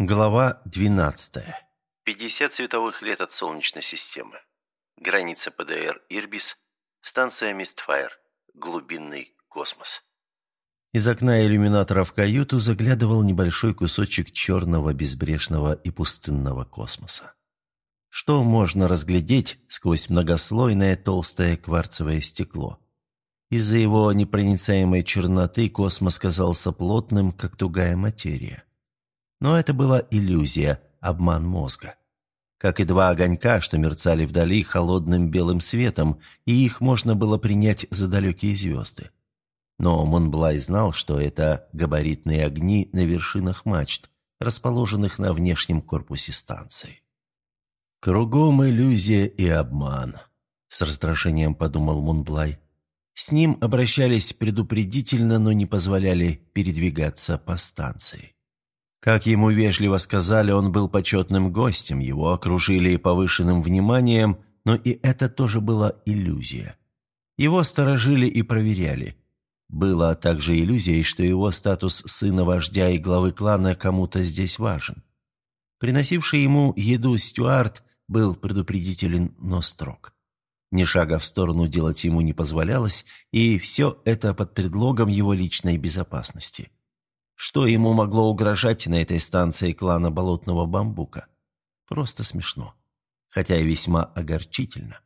Глава 12. 50 световых лет от Солнечной системы. Граница ПДР Ирбис. Станция Мистфайр. Глубинный космос. Из окна иллюминатора в каюту заглядывал небольшой кусочек черного, безбрежного и пустынного космоса. Что можно разглядеть сквозь многослойное толстое кварцевое стекло? Из-за его непроницаемой черноты космос казался плотным, как тугая материя. Но это была иллюзия, обман мозга. Как и два огонька, что мерцали вдали холодным белым светом, и их можно было принять за далекие звезды. Но Монблай знал, что это габаритные огни на вершинах мачт, расположенных на внешнем корпусе станции. «Кругом иллюзия и обман», — с раздражением подумал Мунблай. С ним обращались предупредительно, но не позволяли передвигаться по станции. Как ему вежливо сказали, он был почетным гостем, его окружили повышенным вниманием, но и это тоже была иллюзия. Его сторожили и проверяли. Была также иллюзией, что его статус сына вождя и главы клана кому-то здесь важен. Приносивший ему еду Стюарт был предупредителен, но строг. Ни шага в сторону делать ему не позволялось, и все это под предлогом его личной безопасности. Что ему могло угрожать на этой станции клана Болотного Бамбука? Просто смешно. Хотя и весьма огорчительно.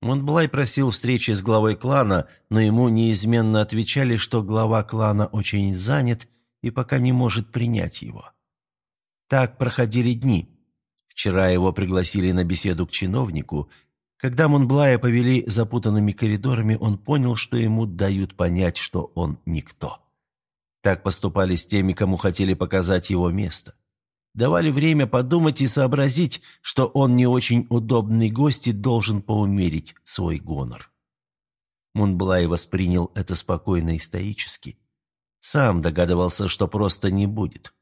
Монблай просил встречи с главой клана, но ему неизменно отвечали, что глава клана очень занят и пока не может принять его. Так проходили дни. Вчера его пригласили на беседу к чиновнику. Когда Монблая повели запутанными коридорами, он понял, что ему дают понять, что он никто. Так поступали с теми, кому хотели показать его место. Давали время подумать и сообразить, что он не очень удобный гость и должен поумерить свой гонор. Мунблай воспринял это спокойно и стоически. Сам догадывался, что просто не будет.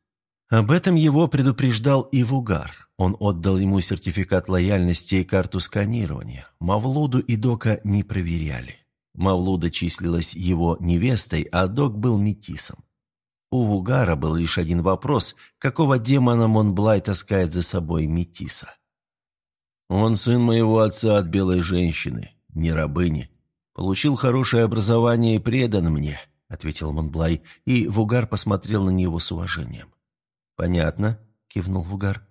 Об этом его предупреждал и Вугар. Он отдал ему сертификат лояльности и карту сканирования. Мавлуду и Дока не проверяли. Мавлуда числилась его невестой, а Док был метисом. У Вугара был лишь один вопрос, какого демона Монблай таскает за собой Метиса. «Он сын моего отца от белой женщины, не рабыни. Получил хорошее образование и предан мне», — ответил Монблай, и Вугар посмотрел на него с уважением. «Понятно», — кивнул Вугар.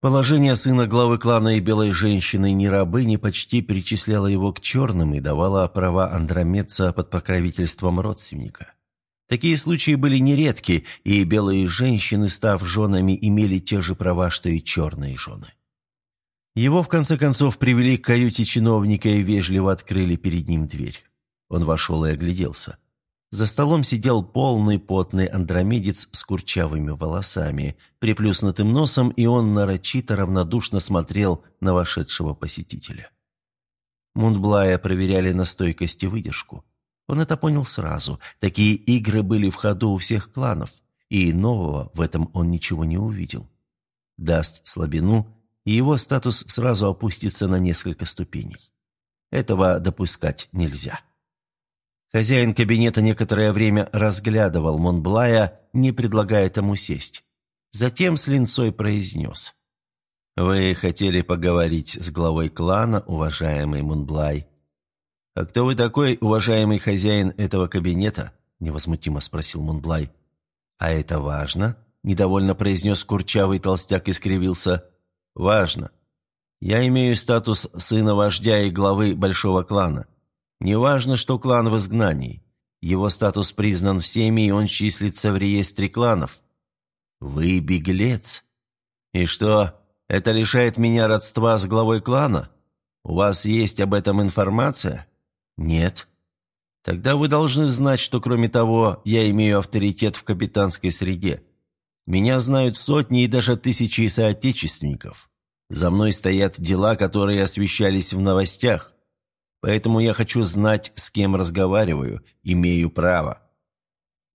Положение сына главы клана и белой женщины не рабыни почти перечисляло его к черным и давало права андромедца под покровительством родственника. Такие случаи были нередки, и белые женщины, став женами, имели те же права, что и черные жены. Его, в конце концов, привели к каюте чиновника и вежливо открыли перед ним дверь. Он вошел и огляделся. За столом сидел полный потный андромедец с курчавыми волосами, приплюснутым носом, и он нарочито равнодушно смотрел на вошедшего посетителя. Мундблая проверяли на стойкость и выдержку. Он это понял сразу. Такие игры были в ходу у всех кланов, и нового в этом он ничего не увидел. Даст слабину, и его статус сразу опустится на несколько ступеней. Этого допускать нельзя. Хозяин кабинета некоторое время разглядывал Монблая, не предлагая тому сесть. Затем с ленцой произнес. «Вы хотели поговорить с главой клана, уважаемый Монблай?» «А кто вы такой, уважаемый хозяин этого кабинета?» – невозмутимо спросил Монблай. «А это важно?» – недовольно произнес курчавый толстяк и скривился. «Важно. Я имею статус сына вождя и главы большого клана. Неважно, что клан в изгнании. Его статус признан всеми, и он числится в реестре кланов. Вы беглец. И что, это лишает меня родства с главой клана? У вас есть об этом информация?» «Нет». «Тогда вы должны знать, что, кроме того, я имею авторитет в капитанской среде. Меня знают сотни и даже тысячи соотечественников. За мной стоят дела, которые освещались в новостях. Поэтому я хочу знать, с кем разговариваю, имею право.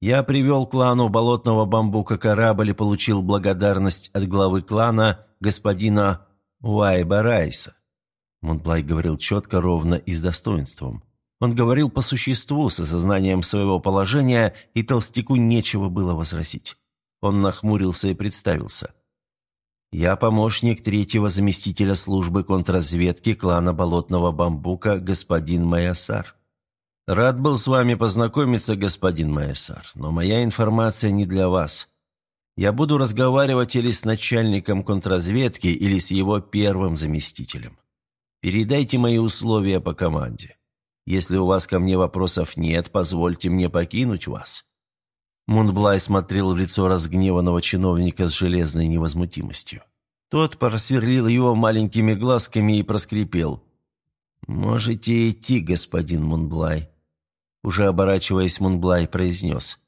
Я привел клану Болотного Бамбука корабль и получил благодарность от главы клана, господина Уайба Райса». Монблай говорил четко, ровно и с достоинством. Он говорил по существу, с осознанием своего положения, и толстяку нечего было возразить. Он нахмурился и представился. «Я помощник третьего заместителя службы контрразведки клана Болотного Бамбука, господин Майасар. Рад был с вами познакомиться, господин Майасар, но моя информация не для вас. Я буду разговаривать или с начальником контрразведки, или с его первым заместителем. Передайте мои условия по команде. Если у вас ко мне вопросов нет, позвольте мне покинуть вас». Мунблай смотрел в лицо разгневанного чиновника с железной невозмутимостью. Тот просверлил его маленькими глазками и проскрипел. «Можете идти, господин Мунблай». Уже оборачиваясь, Мунблай произнес.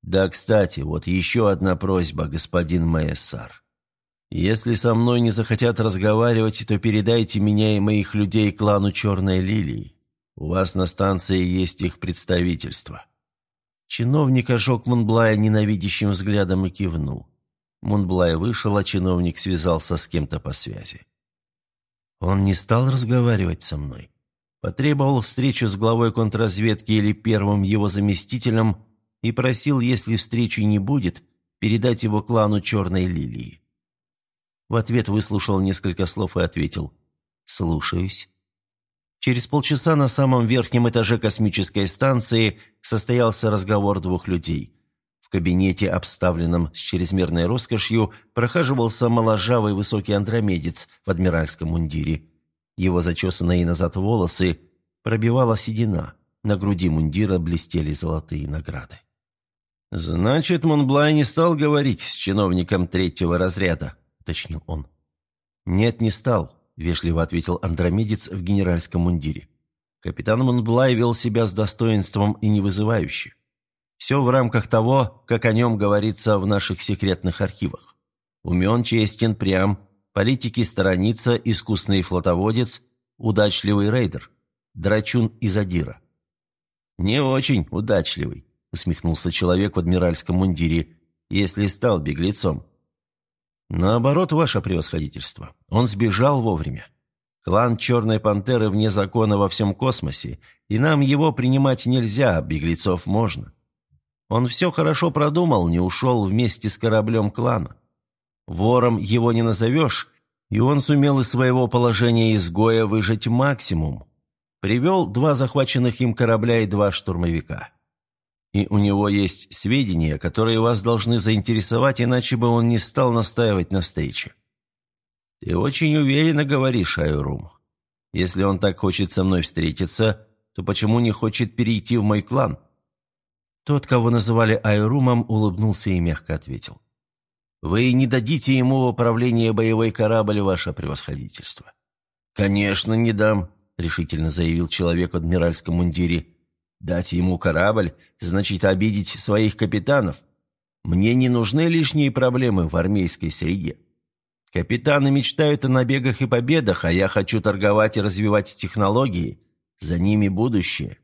«Да, кстати, вот еще одна просьба, господин Маэссар. Если со мной не захотят разговаривать, то передайте меня и моих людей клану Черной Лилии. У вас на станции есть их представительство». Чиновник ожег Мунблая ненавидящим взглядом и кивнул. Мунблай вышел, а чиновник связался с кем-то по связи. Он не стал разговаривать со мной. Потребовал встречу с главой контрразведки или первым его заместителем и просил, если встречи не будет, передать его клану Черной Лилии. В ответ выслушал несколько слов и ответил «Слушаюсь». Через полчаса на самом верхнем этаже космической станции состоялся разговор двух людей. В кабинете, обставленном с чрезмерной роскошью, прохаживался моложавый высокий андромедец в адмиральском мундире. Его зачесанные назад волосы пробивала седина. На груди мундира блестели золотые награды. «Значит, Монблай не стал говорить с чиновником третьего разряда», — уточнил он. «Нет, не стал. – вежливо ответил андромедец в генеральском мундире. Капитан Монблай вел себя с достоинством и невызывающе. Все в рамках того, как о нем говорится в наших секретных архивах. Умен, честен, прям, политики сторонится, искусный флотоводец, удачливый рейдер, драчун и задира. «Не очень удачливый», – усмехнулся человек в адмиральском мундире, – «если стал беглецом». «Наоборот, ваше превосходительство. Он сбежал вовремя. Клан Черной Пантеры вне закона во всем космосе, и нам его принимать нельзя, а беглецов можно. Он все хорошо продумал, не ушел вместе с кораблем клана. Вором его не назовешь, и он сумел из своего положения изгоя выжать максимум. Привел два захваченных им корабля и два штурмовика. И у него есть сведения, которые вас должны заинтересовать, иначе бы он не стал настаивать на встрече. Ты очень уверенно говоришь, Айрум. Если он так хочет со мной встретиться, то почему не хочет перейти в мой клан?» Тот, кого называли Айрумом, улыбнулся и мягко ответил. «Вы не дадите ему в управление боевой корабль, ваше превосходительство». «Конечно, не дам», — решительно заявил человек в адмиральском мундире. Дать ему корабль значит обидеть своих капитанов. Мне не нужны лишние проблемы в армейской среде. Капитаны мечтают о набегах и победах, а я хочу торговать и развивать технологии. За ними будущее.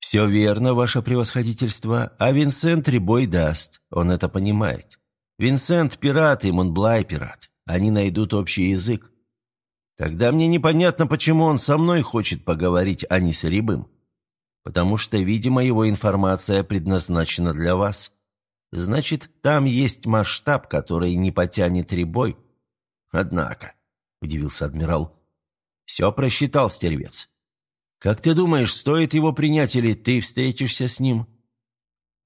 Все верно, ваше превосходительство, а Винсент ребой даст, он это понимает. Винсент пират и Монблай пират. Они найдут общий язык. Тогда мне непонятно, почему он со мной хочет поговорить, а не с Рябым потому что, видимо, его информация предназначена для вас. Значит, там есть масштаб, который не потянет ребой. Однако, — удивился адмирал, — все просчитал стервец. Как ты думаешь, стоит его принять или ты встретишься с ним?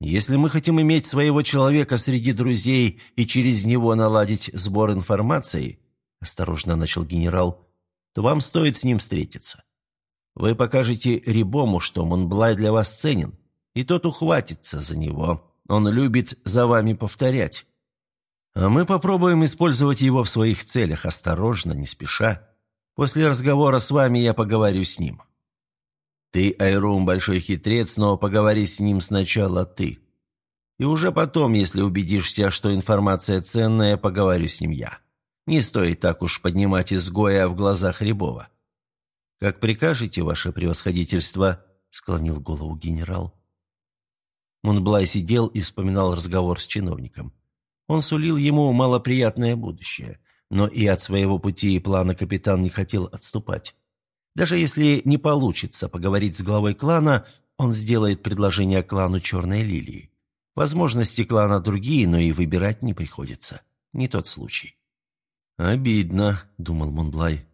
Если мы хотим иметь своего человека среди друзей и через него наладить сбор информации, — осторожно начал генерал, — то вам стоит с ним встретиться. Вы покажете Рибому, что Монблай для вас ценен, и тот ухватится за него. Он любит за вами повторять. А мы попробуем использовать его в своих целях, осторожно, не спеша. После разговора с вами я поговорю с ним. Ты, Айрум, большой хитрец, но поговори с ним сначала ты. И уже потом, если убедишься, что информация ценная, поговорю с ним я. Не стоит так уж поднимать изгоя в глазах Рябова. «Как прикажете, ваше превосходительство», — склонил голову генерал. Мунблай сидел и вспоминал разговор с чиновником. Он сулил ему малоприятное будущее, но и от своего пути и плана капитан не хотел отступать. Даже если не получится поговорить с главой клана, он сделает предложение клану Черной Лилии. Возможности клана другие, но и выбирать не приходится. Не тот случай. «Обидно», — думал Монблай.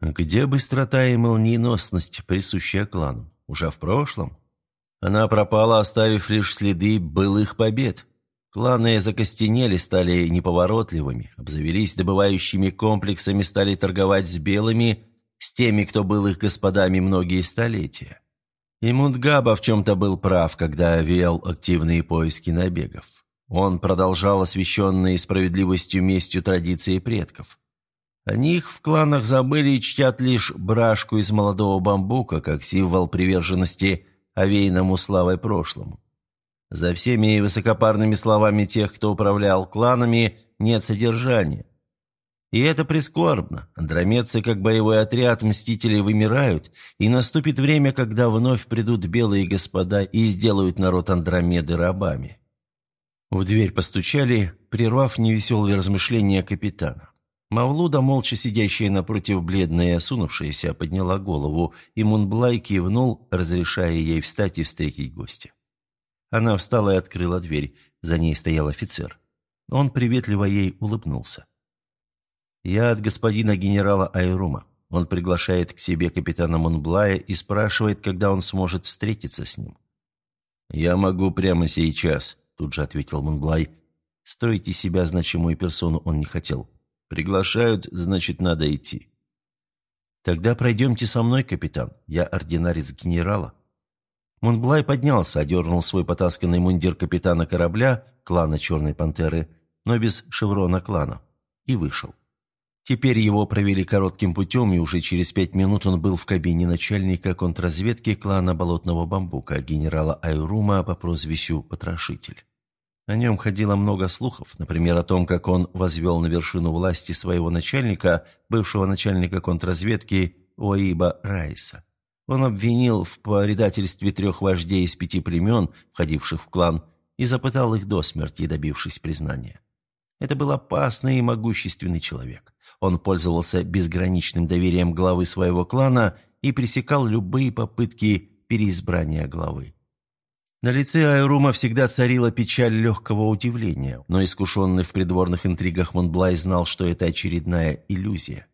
«Где быстрота и молниеносность, присущая клану? Уже в прошлом?» Она пропала, оставив лишь следы былых побед. Кланы закостенели, стали неповоротливыми, обзавелись добывающими комплексами, стали торговать с белыми, с теми, кто был их господами многие столетия. И Мундгаба в чем-то был прав, когда вел активные поиски набегов. Он продолжал освященные справедливостью местью традиции предков. О них в кланах забыли и чтят лишь брашку из молодого бамбука, как символ приверженности овеянному славой прошлому. За всеми высокопарными словами тех, кто управлял кланами, нет содержания. И это прискорбно. Андромедцы, как боевой отряд мстителей, вымирают, и наступит время, когда вновь придут белые господа и сделают народ Андромеды рабами. В дверь постучали, прервав невеселые размышления капитана. Мавлуда, молча сидящая напротив бледная и осунувшаяся, подняла голову, и Мунблай кивнул, разрешая ей встать и встретить гостя. Она встала и открыла дверь. За ней стоял офицер. Он приветливо ей улыбнулся. «Я от господина генерала Айрума. Он приглашает к себе капитана Монблая и спрашивает, когда он сможет встретиться с ним». «Я могу прямо сейчас», — тут же ответил Монблай. Строить из себя значимую персону он не хотел. «Приглашают, значит, надо идти». «Тогда пройдемте со мной, капитан. Я ординарец генерала». Монблай поднялся, одернул свой потасканный мундир капитана корабля, клана Черной Пантеры, но без шеврона клана, и вышел. Теперь его провели коротким путем, и уже через пять минут он был в кабине начальника контрразведки клана Болотного Бамбука, генерала Айрума по прозвищу Потрошитель. О нем ходило много слухов, например, о том, как он возвел на вершину власти своего начальника, бывшего начальника контрразведки Оиба Райса. Он обвинил в предательстве трех вождей из пяти племен, входивших в клан, и запытал их до смерти, добившись признания. Это был опасный и могущественный человек. Он пользовался безграничным доверием главы своего клана и пресекал любые попытки переизбрания главы. На лице Айрума всегда царила печаль легкого удивления, но искушенный в придворных интригах Монблай знал, что это очередная иллюзия.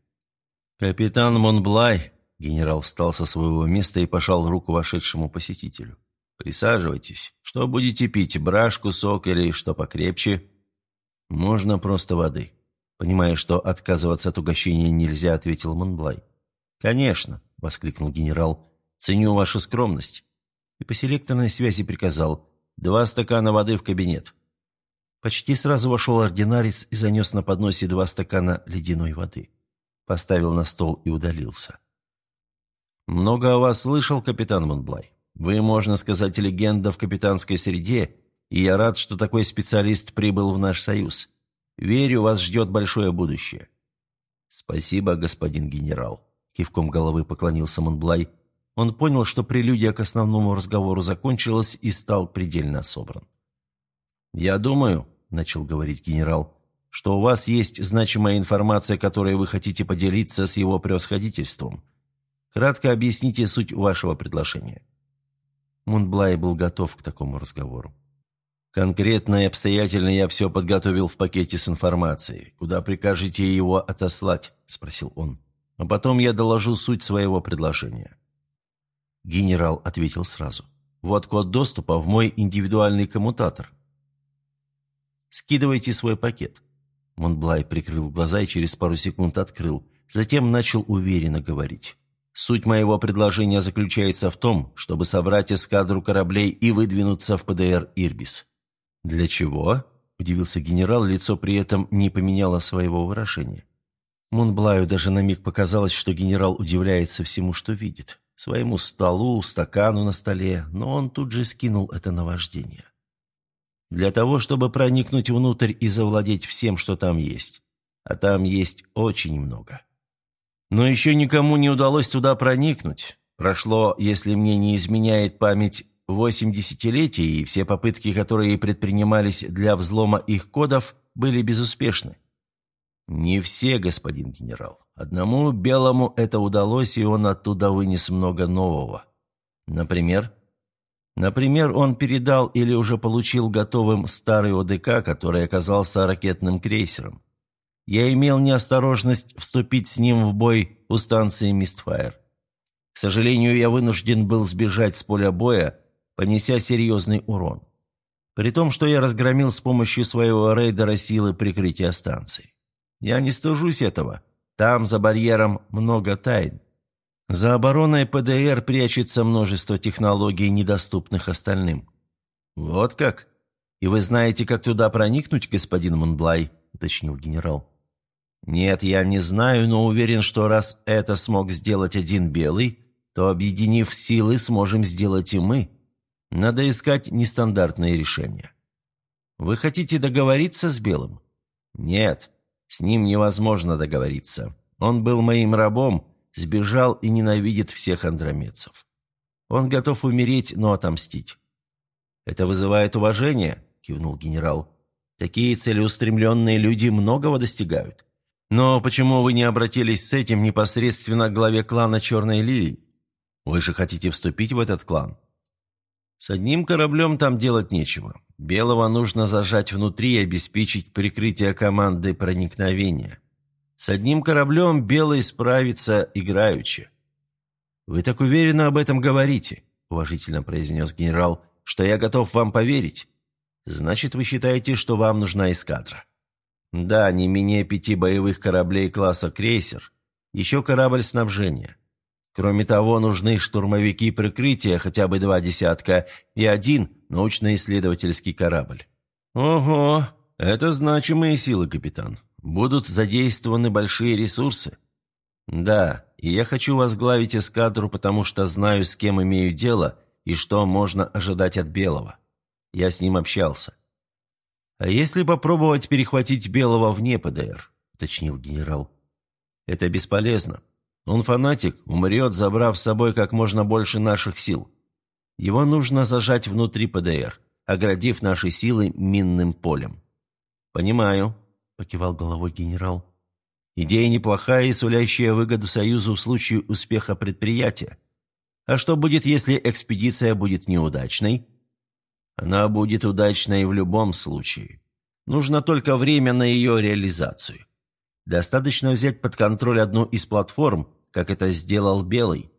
«Капитан Монблай», — генерал встал со своего места и пожал руку вошедшему посетителю. «Присаживайтесь. Что будете пить, брашку, сок или что покрепче?» «Можно просто воды». Понимая, что отказываться от угощения нельзя, ответил Монблай. «Конечно», — воскликнул генерал, — «ценю вашу скромность». И по селекторной связи приказал «два стакана воды в кабинет». Почти сразу вошел ординарец и занес на подносе два стакана ледяной воды. Поставил на стол и удалился. «Много о вас слышал, капитан Монблай. Вы, можно сказать, легенда в капитанской среде и я рад, что такой специалист прибыл в наш союз. Верю, вас ждет большое будущее». «Спасибо, господин генерал», — кивком головы поклонился Монблай. Он понял, что прелюдия к основному разговору закончилась и стал предельно собран. «Я думаю», — начал говорить генерал, — «что у вас есть значимая информация, которой вы хотите поделиться с его превосходительством. Кратко объясните суть вашего предложения». Монблай был готов к такому разговору. Конкретно и обстоятельно я все подготовил в пакете с информацией. Куда прикажете его отослать?» – спросил он. «А потом я доложу суть своего предложения». Генерал ответил сразу. «Вот код доступа в мой индивидуальный коммутатор». «Скидывайте свой пакет». Монблай прикрыл глаза и через пару секунд открыл. Затем начал уверенно говорить. «Суть моего предложения заключается в том, чтобы собрать эскадру кораблей и выдвинуться в ПДР «Ирбис». «Для чего?» – удивился генерал, лицо при этом не поменяло своего выражения. Мунблаю даже на миг показалось, что генерал удивляется всему, что видит. Своему столу, стакану на столе, но он тут же скинул это наваждение. Для того, чтобы проникнуть внутрь и завладеть всем, что там есть. А там есть очень много. Но еще никому не удалось туда проникнуть. Прошло, если мне не изменяет память, Восемь десятилетий, и все попытки, которые предпринимались для взлома их кодов, были безуспешны. Не все, господин генерал. Одному белому это удалось, и он оттуда вынес много нового. Например? Например, он передал или уже получил готовым старый ОДК, который оказался ракетным крейсером. Я имел неосторожность вступить с ним в бой у станции Мистфайр. К сожалению, я вынужден был сбежать с поля боя, понеся серьезный урон. При том, что я разгромил с помощью своего рейдера силы прикрытия станции. Я не стыжусь этого. Там, за барьером, много тайн. За обороной ПДР прячется множество технологий, недоступных остальным. Вот как? И вы знаете, как туда проникнуть, господин Монблай? уточнил генерал. Нет, я не знаю, но уверен, что раз это смог сделать один белый, то, объединив силы, сможем сделать и мы. Надо искать нестандартные решения. Вы хотите договориться с белым? Нет, с ним невозможно договориться. Он был моим рабом, сбежал и ненавидит всех андромедцев. Он готов умереть, но отомстить. «Это вызывает уважение», – кивнул генерал. «Такие целеустремленные люди многого достигают. Но почему вы не обратились с этим непосредственно к главе клана Черной Лилии? Вы же хотите вступить в этот клан?» «С одним кораблем там делать нечего. Белого нужно зажать внутри и обеспечить прикрытие команды проникновения. С одним кораблем Белый справится играючи. «Вы так уверенно об этом говорите», – уважительно произнес генерал, – «что я готов вам поверить. Значит, вы считаете, что вам нужна эскадра?» «Да, не менее пяти боевых кораблей класса крейсер, еще корабль снабжения. Кроме того, нужны штурмовики прикрытия, хотя бы два десятка, и один научно-исследовательский корабль». «Ого, это значимые силы, капитан. Будут задействованы большие ресурсы. Да, и я хочу возглавить эскадру, потому что знаю, с кем имею дело и что можно ожидать от Белого. Я с ним общался. А если попробовать перехватить Белого вне ПДР, уточнил генерал. Это бесполезно. Он фанатик, умрет, забрав с собой как можно больше наших сил. Его нужно зажать внутри ПДР, оградив наши силы минным полем. Понимаю, – покивал головой генерал. «Идея неплохая и сулящая выгоду Союзу в случае успеха предприятия. А что будет, если экспедиция будет неудачной?» «Она будет удачной в любом случае. Нужно только время на ее реализацию. Достаточно взять под контроль одну из платформ, как это сделал Белый.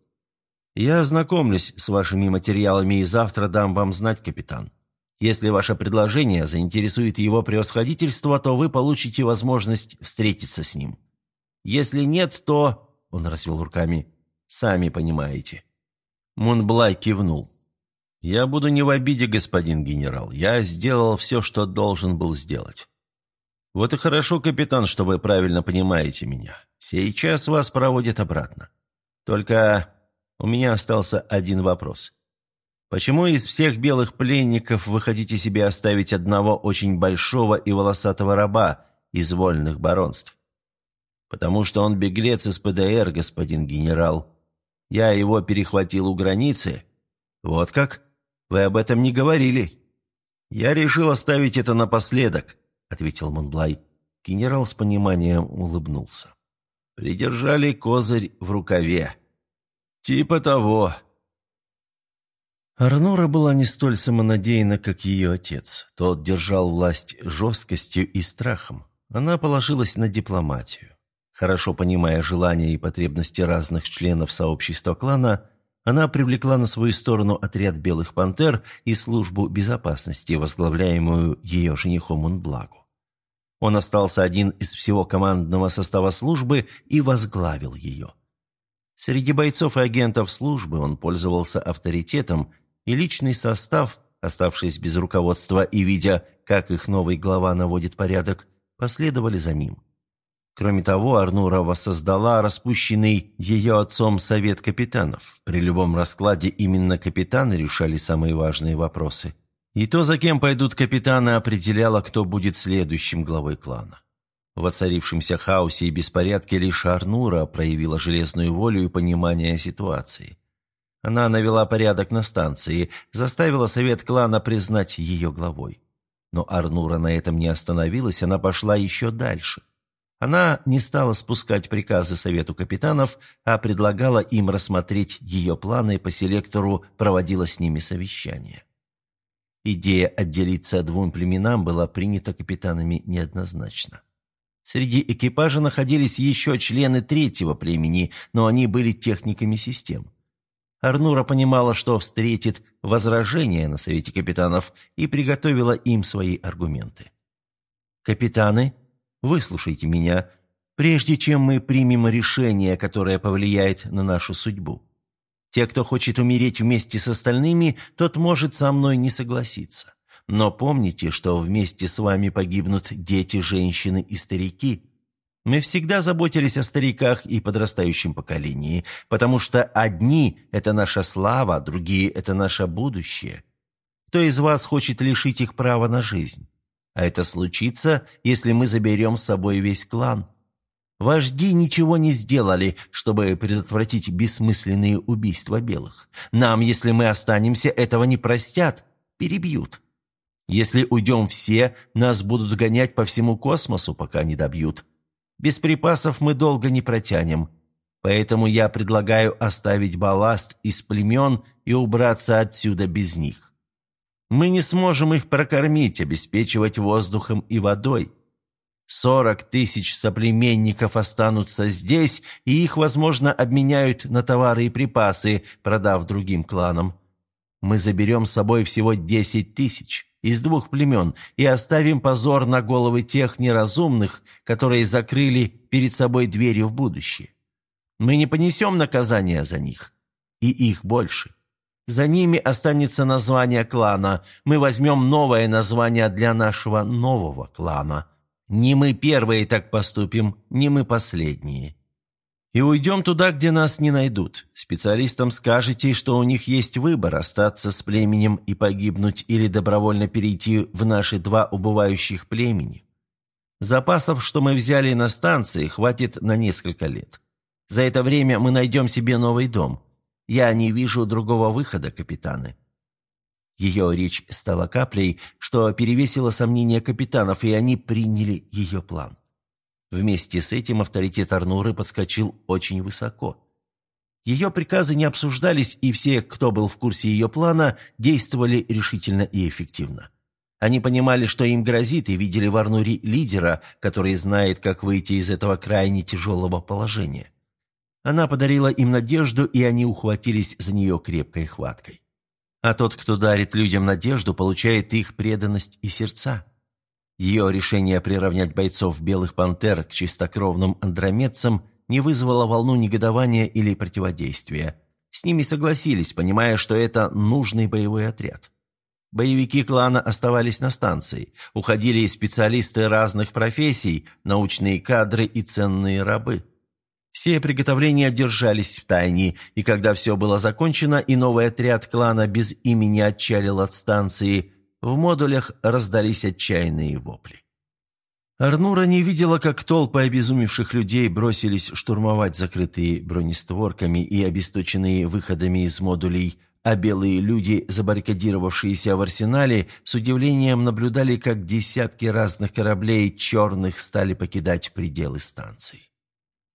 Я ознакомлюсь с вашими материалами и завтра дам вам знать, капитан. Если ваше предложение заинтересует его превосходительство, то вы получите возможность встретиться с ним. Если нет, то...» — он развел руками. «Сами понимаете». Мунблай кивнул. «Я буду не в обиде, господин генерал. Я сделал все, что должен был сделать». «Вот и хорошо, капитан, что вы правильно понимаете меня. Сейчас вас проводят обратно. Только у меня остался один вопрос. Почему из всех белых пленников вы хотите себе оставить одного очень большого и волосатого раба из вольных баронств? Потому что он беглец из ПДР, господин генерал. Я его перехватил у границы. Вот как? Вы об этом не говорили. Я решил оставить это напоследок, ответил Монблай. Генерал с пониманием улыбнулся. Придержали козырь в рукаве. Типа того, Арнора была не столь самонадеяна, как ее отец. Тот держал власть жесткостью и страхом. Она положилась на дипломатию. Хорошо понимая желания и потребности разных членов сообщества клана, она привлекла на свою сторону отряд «Белых пантер» и службу безопасности, возглавляемую ее женихом Монблагу. Он остался один из всего командного состава службы и возглавил ее. Среди бойцов и агентов службы он пользовался авторитетом – и личный состав, оставшись без руководства и видя, как их новый глава наводит порядок, последовали за ним. Кроме того, Арнура воссоздала распущенный ее отцом совет капитанов. При любом раскладе именно капитаны решали самые важные вопросы. И то, за кем пойдут капитаны, определяло, кто будет следующим главой клана. В воцарившемся хаосе и беспорядке лишь Арнура проявила железную волю и понимание ситуации. Она навела порядок на станции, заставила совет клана признать ее главой. Но Арнура на этом не остановилась, она пошла еще дальше. Она не стала спускать приказы Совету капитанов, а предлагала им рассмотреть ее планы по селектору, проводила с ними совещание. Идея отделиться двум племенам была принята капитанами неоднозначно. Среди экипажа находились еще члены третьего племени, но они были техниками систем. Арнура понимала, что встретит возражения на Совете капитанов и приготовила им свои аргументы. «Капитаны, выслушайте меня, прежде чем мы примем решение, которое повлияет на нашу судьбу. Те, кто хочет умереть вместе с остальными, тот может со мной не согласиться. Но помните, что вместе с вами погибнут дети, женщины и старики. Мы всегда заботились о стариках и подрастающем поколении, потому что одни – это наша слава, другие – это наше будущее. Кто из вас хочет лишить их права на жизнь? А это случится, если мы заберем с собой весь клан. Вожди ничего не сделали, чтобы предотвратить бессмысленные убийства белых. Нам, если мы останемся, этого не простят, перебьют. Если уйдем все, нас будут гонять по всему космосу, пока не добьют. Без припасов мы долго не протянем. Поэтому я предлагаю оставить балласт из племен и убраться отсюда без них. Мы не сможем их прокормить, обеспечивать воздухом и водой. Сорок тысяч соплеменников останутся здесь, и их, возможно, обменяют на товары и припасы, продав другим кланам. Мы заберем с собой всего десять тысяч из двух племен и оставим позор на головы тех неразумных, которые закрыли перед собой двери в будущее. Мы не понесем наказания за них, и их больше. За ними останется название клана. Мы возьмем новое название для нашего нового клана. Не мы первые так поступим, не мы последние. И уйдем туда, где нас не найдут. Специалистам скажете, что у них есть выбор – остаться с племенем и погибнуть или добровольно перейти в наши два убывающих племени. Запасов, что мы взяли на станции, хватит на несколько лет. За это время мы найдем себе новый дом. Я не вижу другого выхода, капитаны». Ее речь стала каплей, что перевесило сомнения капитанов, и они приняли ее план. Вместе с этим авторитет Арнуры подскочил очень высоко. Ее приказы не обсуждались, и все, кто был в курсе ее плана, действовали решительно и эффективно. Они понимали, что им грозит, и видели в Арнуре лидера, который знает, как выйти из этого крайне тяжелого положения. Она подарила им надежду, и они ухватились за нее крепкой хваткой. А тот, кто дарит людям надежду, получает их преданность и сердца. Ее решение приравнять бойцов «Белых пантер» к чистокровным андромедцам не вызвало волну негодования или противодействия. С ними согласились, понимая, что это нужный боевой отряд. Боевики клана оставались на станции. Уходили и специалисты разных профессий, научные кадры и ценные рабы. Все приготовления держались в тайне, и когда все было закончено и новый отряд клана без имени отчалил от станции – в модулях раздались отчаянные вопли. Арнура не видела, как толпы обезумевших людей бросились штурмовать закрытые бронестворками и обесточенные выходами из модулей, а белые люди, забаррикадировавшиеся в арсенале, с удивлением наблюдали, как десятки разных кораблей черных стали покидать пределы станции.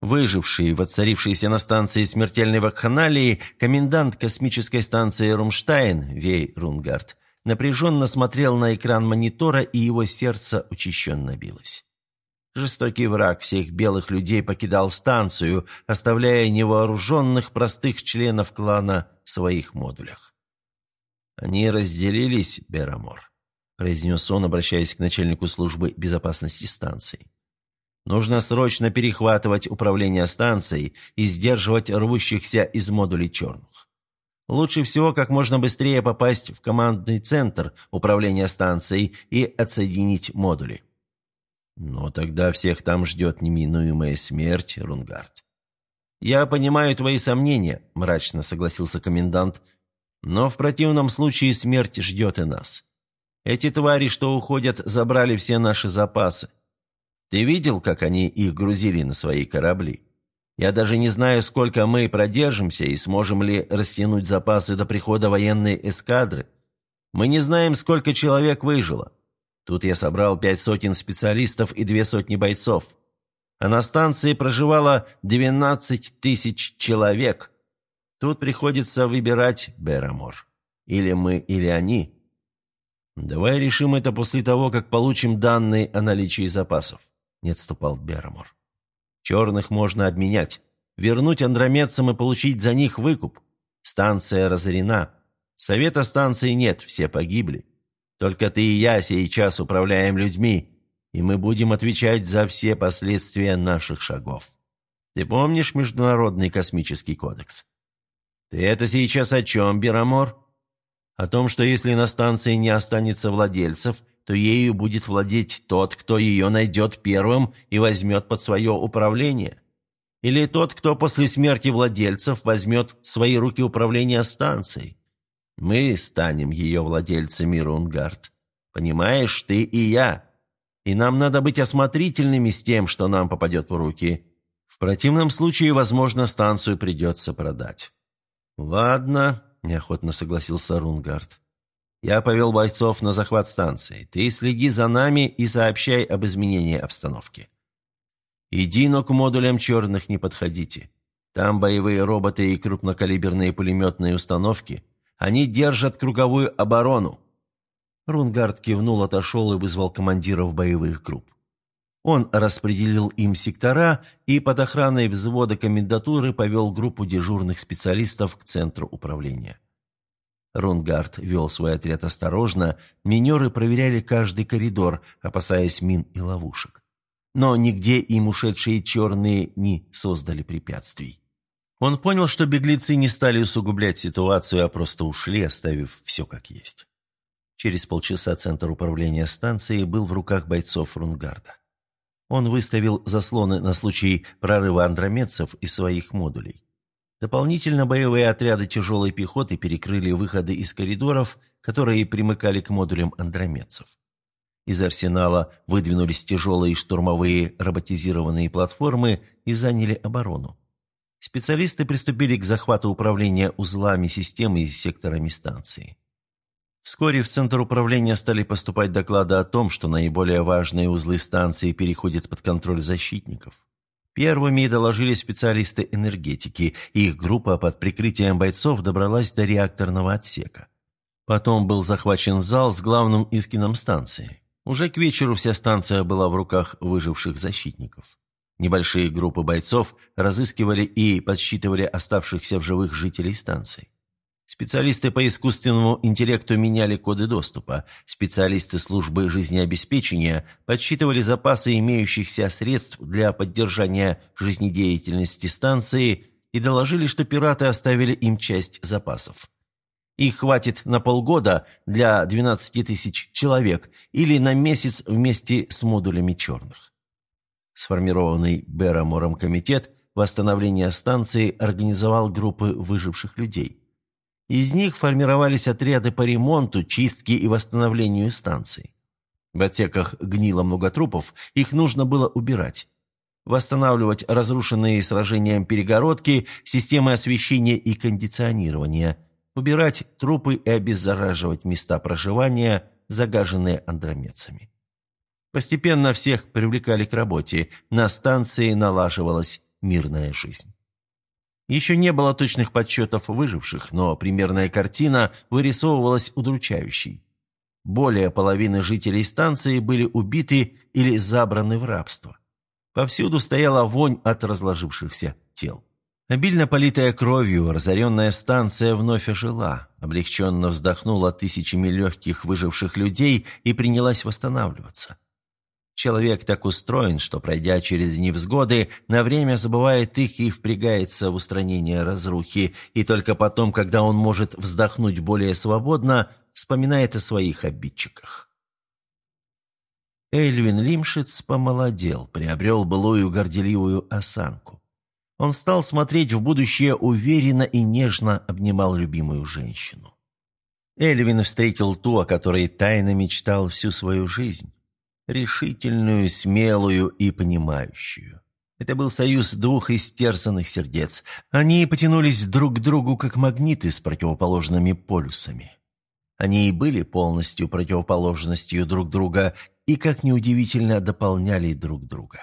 Выживший, воцарившийся на станции смертельной вакханалии, комендант космической станции Румштайн, Вей Рунгард, напряженно смотрел на экран монитора, и его сердце учащенно билось. Жестокий враг всех белых людей покидал станцию, оставляя невооруженных простых членов клана в своих модулях. «Они разделились, Берамор», – произнес он, обращаясь к начальнику службы безопасности станции. «Нужно срочно перехватывать управление станцией и сдерживать рвущихся из модулей черных. Лучше всего как можно быстрее попасть в командный центр управления станцией и отсоединить модули. Но тогда всех там ждет неминуемая смерть, Рунгард. «Я понимаю твои сомнения», – мрачно согласился комендант, «но в противном случае смерть ждет и нас. Эти твари, что уходят, забрали все наши запасы. Ты видел, как они их грузили на свои корабли? Я даже не знаю, сколько мы продержимся и сможем ли растянуть запасы до прихода военной эскадры. Мы не знаем, сколько человек выжило. Тут я собрал пять сотен специалистов и две сотни бойцов. А на станции проживало 12 тысяч человек. Тут приходится выбирать, Берамор. Или мы, или они. Давай решим это после того, как получим данные о наличии запасов, не отступал Берамор. Черных можно обменять, вернуть андромедцам и получить за них выкуп. Станция разорена. Совета станции нет, все погибли. Только ты и я сейчас управляем людьми, и мы будем отвечать за все последствия наших шагов. Ты помнишь Международный космический кодекс? Ты это сейчас о чем, Берамор? О том, что если на станции не останется владельцев, то ею будет владеть тот, кто ее найдет первым и возьмет под свое управление. Или тот, кто после смерти владельцев возьмет в свои руки управление станцией. Мы станем ее владельцами, Рунгард. Понимаешь, ты и я. И нам надо быть осмотрительными с тем, что нам попадет в руки. В противном случае, возможно, станцию придется продать». «Ладно», — неохотно согласился Рунгард. «Я повел бойцов на захват станции. Ты следи за нами и сообщай об изменении обстановки. Иди, но к модулям черных не подходите. Там боевые роботы и крупнокалиберные пулеметные установки. Они держат круговую оборону». Рунгард кивнул, отошел и вызвал командиров боевых групп. Он распределил им сектора и под охраной взвода комендатуры повел группу дежурных специалистов к центру управления. Рунгард вел свой отряд осторожно, минеры проверяли каждый коридор, опасаясь мин и ловушек. Но нигде им ушедшие черные не создали препятствий. Он понял, что беглецы не стали усугублять ситуацию, а просто ушли, оставив все как есть. Через полчаса центр управления станцией был в руках бойцов Рунгарда. Он выставил заслоны на случай прорыва андромедцев из своих модулей. Дополнительно боевые отряды тяжелой пехоты перекрыли выходы из коридоров, которые примыкали к модулям андромедцев. Из арсенала выдвинулись тяжелые штурмовые роботизированные платформы и заняли оборону. Специалисты приступили к захвату управления узлами системы и секторами станции. Вскоре в Центр управления стали поступать доклады о том, что наиболее важные узлы станции переходят под контроль защитников. Первыми доложили специалисты энергетики, их группа под прикрытием бойцов добралась до реакторного отсека. Потом был захвачен зал с главным искином станции. Уже к вечеру вся станция была в руках выживших защитников. Небольшие группы бойцов разыскивали и подсчитывали оставшихся в живых жителей станции. Специалисты по искусственному интеллекту меняли коды доступа. Специалисты службы жизнеобеспечения подсчитывали запасы имеющихся средств для поддержания жизнедеятельности станции и доложили, что пираты оставили им часть запасов. Их хватит на полгода для 12 тысяч человек или на месяц вместе с модулями черных. Сформированный Берамором комитет восстановления станции организовал группы выживших людей. Из них формировались отряды по ремонту, чистке и восстановлению станции. В отсеках гнило много трупов, их нужно было убирать. Восстанавливать разрушенные сражением перегородки, системы освещения и кондиционирования. Убирать трупы и обеззараживать места проживания, загаженные андромедцами. Постепенно всех привлекали к работе, на станции налаживалась мирная жизнь. Еще не было точных подсчетов выживших, но примерная картина вырисовывалась удручающей. Более половины жителей станции были убиты или забраны в рабство. Повсюду стояла вонь от разложившихся тел. Обильно политая кровью, разоренная станция вновь ожила, облегченно вздохнула тысячами легких выживших людей и принялась восстанавливаться. Человек так устроен, что, пройдя через невзгоды, на время забывает их и впрягается в устранение разрухи, и только потом, когда он может вздохнуть более свободно, вспоминает о своих обидчиках. Эльвин Лимшиц помолодел, приобрел былую горделивую осанку. Он стал смотреть в будущее уверенно и нежно обнимал любимую женщину. Эльвин встретил ту, о которой тайно мечтал всю свою жизнь решительную, смелую и понимающую. Это был союз двух истерзанных сердец. Они потянулись друг к другу, как магниты с противоположными полюсами. Они и были полностью противоположностью друг друга и, как неудивительно, дополняли друг друга.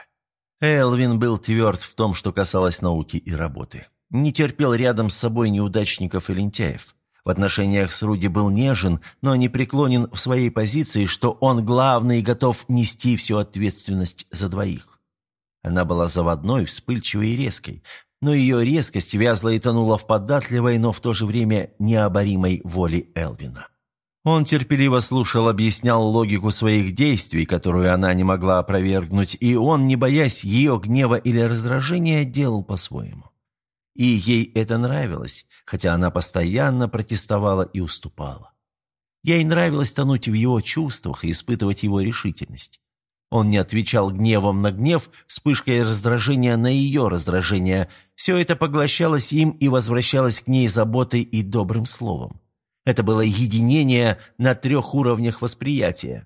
Элвин был тверд в том, что касалось науки и работы. Не терпел рядом с собой неудачников и лентяев. В отношениях с Руди был нежен, но не преклонен в своей позиции, что он главный и готов нести всю ответственность за двоих. Она была заводной, вспыльчивой и резкой, но ее резкость вязла и тонула в податливой, но в то же время необоримой воле Элвина. Он терпеливо слушал, объяснял логику своих действий, которую она не могла опровергнуть, и он, не боясь ее гнева или раздражения, делал по-своему. И ей это нравилось, хотя она постоянно протестовала и уступала. Ей нравилось тонуть в его чувствах и испытывать его решительность. Он не отвечал гневом на гнев, вспышкой раздражения на ее раздражение. Все это поглощалось им и возвращалось к ней заботой и добрым словом. Это было единение на трех уровнях восприятия.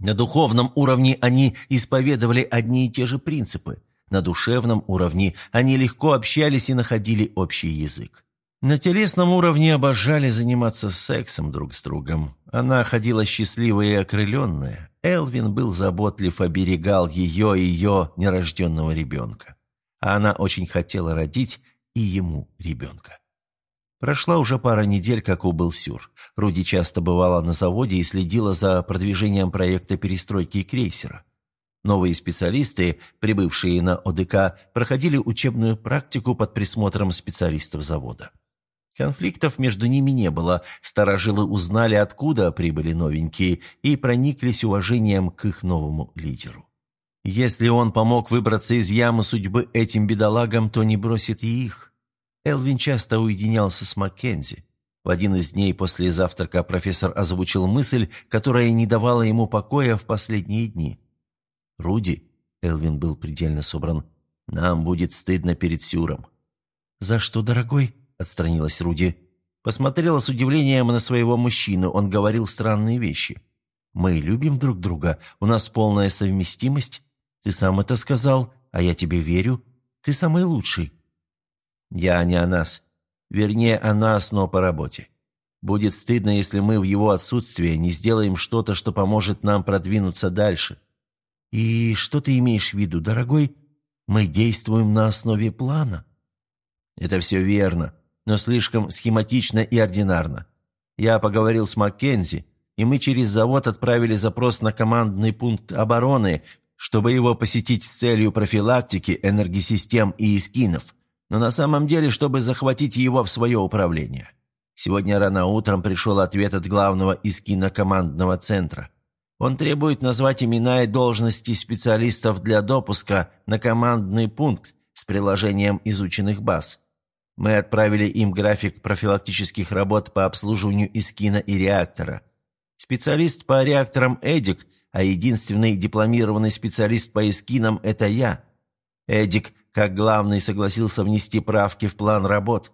На духовном уровне они исповедовали одни и те же принципы. На душевном уровне они легко общались и находили общий язык. На телесном уровне обожали заниматься сексом друг с другом. Она ходила счастливая и окрыленная. Элвин был заботлив, оберегал ее и ее нерожденного ребенка. А она очень хотела родить и ему ребенка. Прошла уже пара недель, как убыл Сюр. Руди часто бывала на заводе и следила за продвижением проекта перестройки крейсера. Новые специалисты, прибывшие на ОДК, проходили учебную практику под присмотром специалистов завода. Конфликтов между ними не было, старожилы узнали, откуда прибыли новенькие, и прониклись уважением к их новому лидеру. Если он помог выбраться из ямы судьбы этим бедолагам, то не бросит и их. Элвин часто уединялся с Маккензи. В один из дней после завтрака профессор озвучил мысль, которая не давала ему покоя в последние дни. «Руди», — Элвин был предельно собран, — «нам будет стыдно перед Сюром». «За что, дорогой?» — отстранилась Руди. Посмотрела с удивлением на своего мужчину, он говорил странные вещи. «Мы любим друг друга, у нас полная совместимость. Ты сам это сказал, а я тебе верю. Ты самый лучший». Я не о нас. Вернее, о нас, но по работе. Будет стыдно, если мы в его отсутствие не сделаем что-то, что поможет нам продвинуться дальше. И что ты имеешь в виду, дорогой? Мы действуем на основе плана. Это все верно, но слишком схематично и ординарно. Я поговорил с Маккензи, и мы через завод отправили запрос на командный пункт обороны, чтобы его посетить с целью профилактики энергосистем и эскинов но на самом деле, чтобы захватить его в свое управление. Сегодня рано утром пришел ответ от главного из кинокомандного центра. Он требует назвать имена и должности специалистов для допуска на командный пункт с приложением изученных баз. Мы отправили им график профилактических работ по обслуживанию Искина и реактора. Специалист по реакторам Эдик, а единственный дипломированный специалист по Искинам – это я. Эдик как главный согласился внести правки в план работ.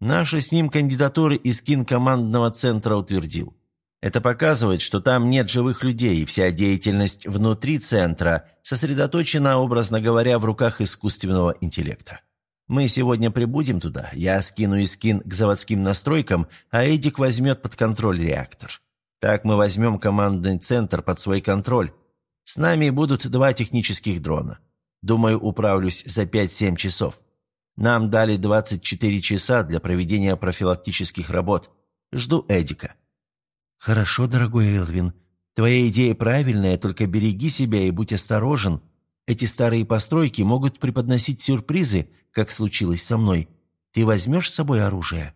Наши с ним кандидатуры из кинкомандного центра утвердил. Это показывает, что там нет живых людей, и вся деятельность внутри центра сосредоточена, образно говоря, в руках искусственного интеллекта. Мы сегодня прибудем туда, я скину Искин к заводским настройкам, а Эдик возьмет под контроль реактор. Так мы возьмем командный центр под свой контроль. С нами будут два технических дрона. Думаю, управлюсь за 5-7 часов. Нам дали 24 часа для проведения профилактических работ. Жду Эдика». «Хорошо, дорогой Элвин. Твоя идея правильная, только береги себя и будь осторожен. Эти старые постройки могут преподносить сюрпризы, как случилось со мной. Ты возьмешь с собой оружие?»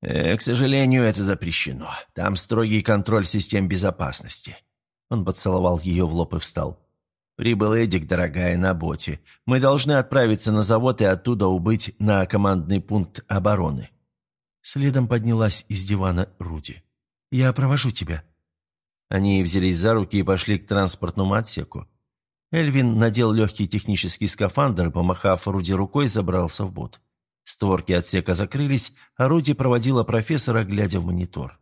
э, «К сожалению, это запрещено. Там строгий контроль систем безопасности». Он поцеловал ее в лоб и встал. «Прибыл Эдик, дорогая, на боте. Мы должны отправиться на завод и оттуда убыть на командный пункт обороны». Следом поднялась из дивана Руди. «Я провожу тебя». Они взялись за руки и пошли к транспортному отсеку. Эльвин надел легкий технический скафандр и, помахав Руди рукой, забрался в бот. Створки отсека закрылись, а Руди проводила профессора, глядя в монитор.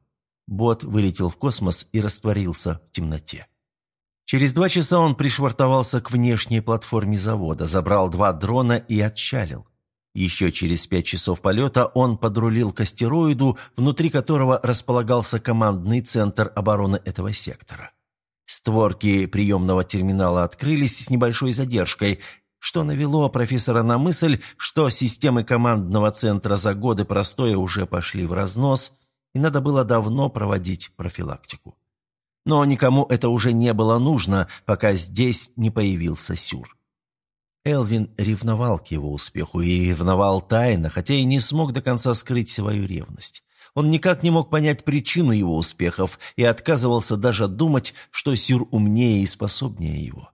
Бот вылетел в космос и растворился в темноте. Через два часа он пришвартовался к внешней платформе завода, забрал два дрона и отчалил. Еще через пять часов полета он подрулил к астероиду, внутри которого располагался командный центр обороны этого сектора. Створки приемного терминала открылись с небольшой задержкой, что навело профессора на мысль, что системы командного центра за годы простоя уже пошли в разнос, и надо было давно проводить профилактику. Но никому это уже не было нужно, пока здесь не появился Сюр. Элвин ревновал к его успеху и ревновал тайно, хотя и не смог до конца скрыть свою ревность. Он никак не мог понять причину его успехов и отказывался даже думать, что Сюр умнее и способнее его.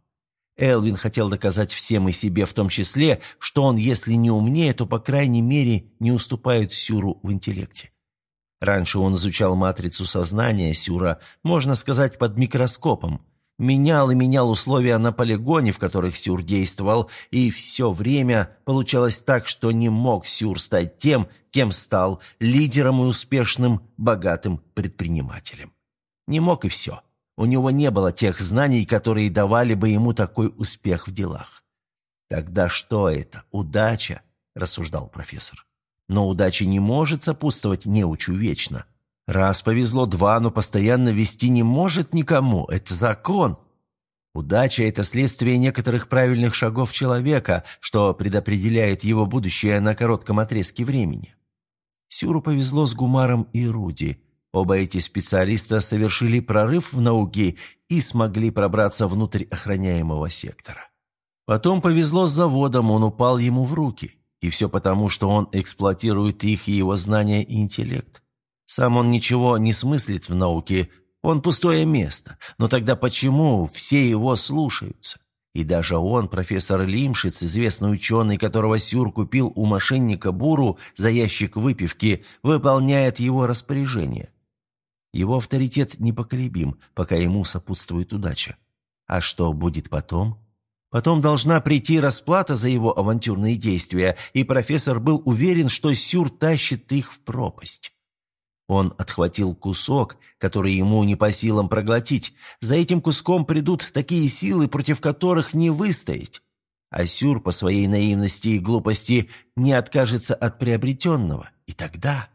Элвин хотел доказать всем и себе в том числе, что он, если не умнее, то, по крайней мере, не уступает Сюру в интеллекте. Раньше он изучал матрицу сознания Сюра, можно сказать, под микроскопом. Менял и менял условия на полигоне, в которых Сюр действовал, и все время получалось так, что не мог Сюр стать тем, кем стал, лидером и успешным, богатым предпринимателем. Не мог и все. У него не было тех знаний, которые давали бы ему такой успех в делах. «Тогда что это? Удача?» – рассуждал профессор. «Но удача не может сопутствовать неучу вечно. Раз повезло два, но постоянно вести не может никому. Это закон. Удача – это следствие некоторых правильных шагов человека, что предопределяет его будущее на коротком отрезке времени. Сюру повезло с Гумаром и Руди – Оба эти специалиста совершили прорыв в науке и смогли пробраться внутрь охраняемого сектора. Потом повезло с заводом, он упал ему в руки. И все потому, что он эксплуатирует их и его знания и интеллект. Сам он ничего не смыслит в науке, он пустое место. Но тогда почему все его слушаются? И даже он, профессор Лимшиц, известный ученый, которого Сюр купил у мошенника Буру за ящик выпивки, выполняет его распоряжение. Его авторитет непоколебим, пока ему сопутствует удача. А что будет потом? Потом должна прийти расплата за его авантюрные действия, и профессор был уверен, что Сюр тащит их в пропасть. Он отхватил кусок, который ему не по силам проглотить. За этим куском придут такие силы, против которых не выстоять. А Сюр по своей наивности и глупости не откажется от приобретенного. И тогда...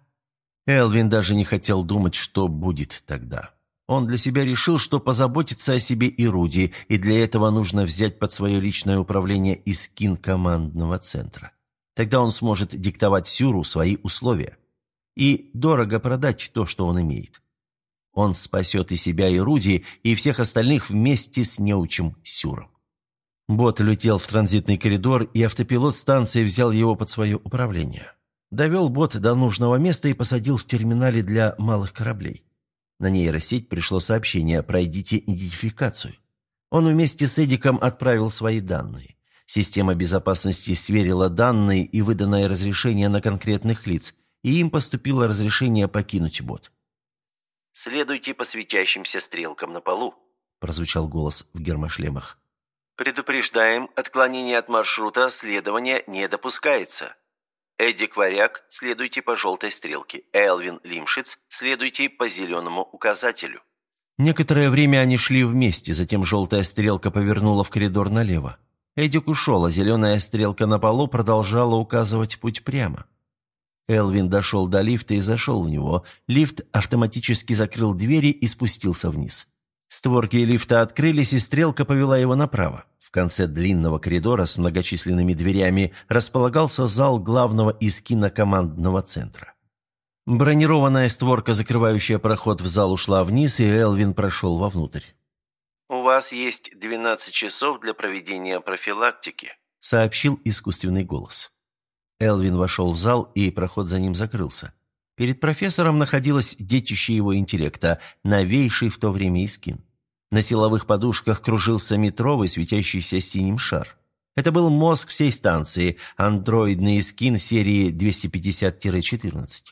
Элвин даже не хотел думать, что будет тогда. Он для себя решил, что позаботится о себе и Руди, и для этого нужно взять под свое личное управление Искин командного центра. Тогда он сможет диктовать Сюру свои условия. И дорого продать то, что он имеет. Он спасет и себя, и Руди, и всех остальных вместе с неучим Сюром. Бот летел в транзитный коридор, и автопилот станции взял его под свое управление. Довел бот до нужного места и посадил в терминале для малых кораблей. На нейросеть пришло сообщение «Пройдите идентификацию». Он вместе с Эдиком отправил свои данные. Система безопасности сверила данные и выданное разрешение на конкретных лиц, и им поступило разрешение покинуть бот. «Следуйте по светящимся стрелкам на полу», – прозвучал голос в гермошлемах. «Предупреждаем, отклонение от маршрута следования не допускается». Эдик Варяг, следуйте по желтой стрелке. Элвин Лимшиц, следуйте по зеленому указателю. Некоторое время они шли вместе, затем желтая стрелка повернула в коридор налево. Эдик ушел, а зеленая стрелка на полу продолжала указывать путь прямо. Элвин дошел до лифта и зашел в него. Лифт автоматически закрыл двери и спустился вниз. Створки лифта открылись, и стрелка повела его направо. В конце длинного коридора с многочисленными дверями располагался зал главного из кинокомандного центра. Бронированная створка, закрывающая проход в зал, ушла вниз, и Элвин прошел вовнутрь. «У вас есть 12 часов для проведения профилактики», — сообщил искусственный голос. Элвин вошел в зал, и проход за ним закрылся. Перед профессором находилось детище его интеллекта, новейший в то время Искин. На силовых подушках кружился метровый, светящийся синим шар. Это был мозг всей станции, андроидный скин серии 250-14.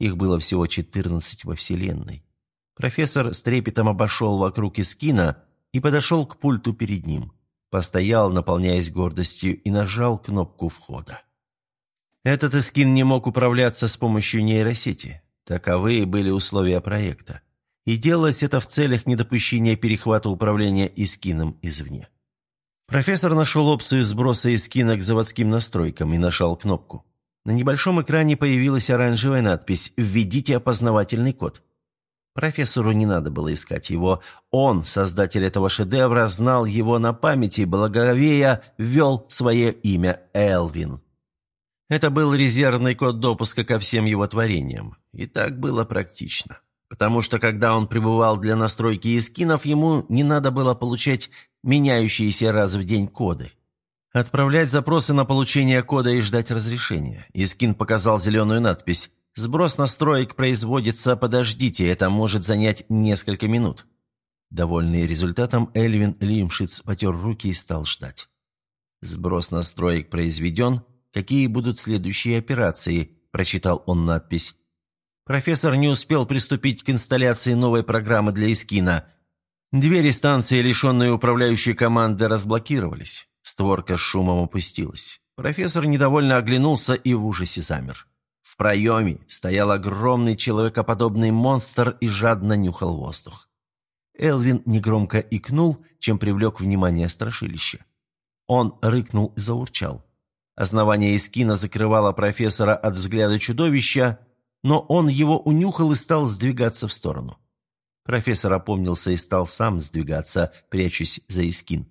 Их было всего 14 во Вселенной. Профессор с трепетом обошел вокруг Искина и подошел к пульту перед ним. Постоял, наполняясь гордостью, и нажал кнопку входа. Этот Искин не мог управляться с помощью нейросети. Таковы были условия проекта и делалось это в целях недопущения перехвата управления Искином извне. Профессор нашел опцию сброса Искина к заводским настройкам и нажал кнопку. На небольшом экране появилась оранжевая надпись «Введите опознавательный код». Профессору не надо было искать его. Он, создатель этого шедевра, знал его на памяти, благовея ввел свое имя Элвин. Это был резервный код допуска ко всем его творениям. И так было практично. Потому что, когда он пребывал для настройки эскинов, ему не надо было получать меняющиеся раз в день коды. Отправлять запросы на получение кода и ждать разрешения. Искин показал зеленую надпись «Сброс настроек производится, подождите, это может занять несколько минут». Довольный результатом, Эльвин Лимшиц потер руки и стал ждать. «Сброс настроек произведен, какие будут следующие операции», – прочитал он надпись. Профессор не успел приступить к инсталляции новой программы для Искина. Двери станции, лишенные управляющей команды, разблокировались. Створка с шумом опустилась. Профессор недовольно оглянулся и в ужасе замер. В проеме стоял огромный человекоподобный монстр и жадно нюхал воздух. Элвин негромко икнул, чем привлек внимание страшилища. Он рыкнул и заурчал. Основание эскина закрывало профессора от взгляда чудовища, но он его унюхал и стал сдвигаться в сторону. Профессор опомнился и стал сам сдвигаться, прячась за эскин.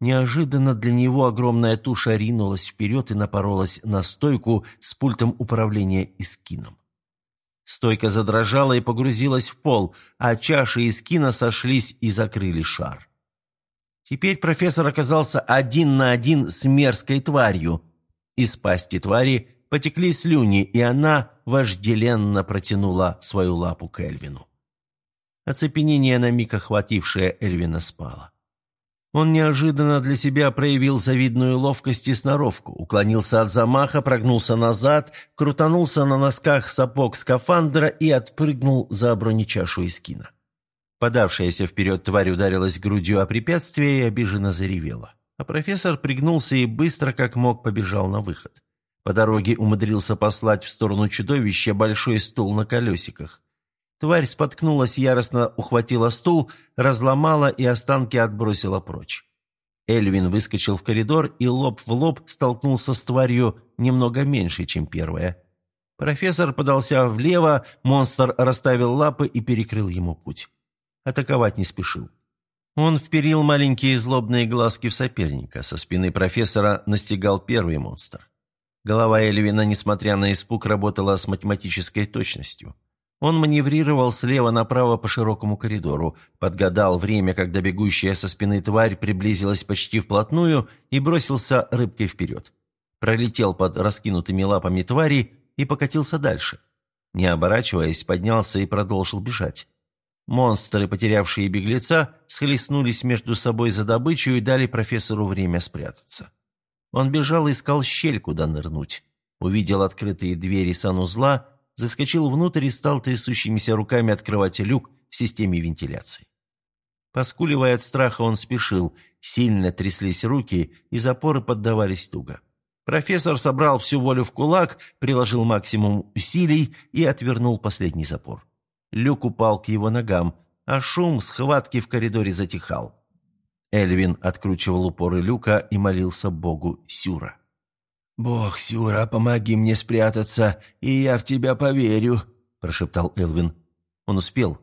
Неожиданно для него огромная туша ринулась вперед и напоролась на стойку с пультом управления эскином. Стойка задрожала и погрузилась в пол, а чаши эскина сошлись и закрыли шар. Теперь профессор оказался один на один с мерзкой тварью. Из пасти твари потекли слюни, и она вожделенно протянула свою лапу к Эльвину. Оцепенение на миг охватившее Эльвина спало. Он неожиданно для себя проявил завидную ловкость и сноровку, уклонился от замаха, прогнулся назад, крутанулся на носках сапог скафандра и отпрыгнул за бронечашу эскина. Подавшаяся вперед тварь ударилась грудью о препятствие и обиженно заревела. А профессор пригнулся и быстро, как мог, побежал на выход. По дороге умудрился послать в сторону чудовища большой стул на колесиках. Тварь споткнулась, яростно ухватила стул, разломала и останки отбросила прочь. Эльвин выскочил в коридор и лоб в лоб столкнулся с тварью немного меньше, чем первая. Профессор подался влево, монстр расставил лапы и перекрыл ему путь атаковать не спешил. Он вперил маленькие злобные глазки в соперника. Со спины профессора настигал первый монстр. Голова Эльвина, несмотря на испуг, работала с математической точностью. Он маневрировал слева направо по широкому коридору, подгадал время, когда бегущая со спины тварь приблизилась почти вплотную и бросился рыбкой вперед. Пролетел под раскинутыми лапами твари и покатился дальше. Не оборачиваясь, поднялся и продолжил бежать. Монстры, потерявшие беглеца, схлестнулись между собой за добычу и дали профессору время спрятаться. Он бежал и искал щель, куда нырнуть. Увидел открытые двери санузла, заскочил внутрь и стал трясущимися руками открывать люк в системе вентиляции. Поскуливая от страха, он спешил, сильно тряслись руки, и запоры поддавались туго. Профессор собрал всю волю в кулак, приложил максимум усилий и отвернул последний запор. Люк упал к его ногам, а шум схватки в коридоре затихал. Эльвин откручивал упоры люка и молился богу Сюра. «Бог, Сюра, помоги мне спрятаться, и я в тебя поверю», – прошептал Элвин. Он успел.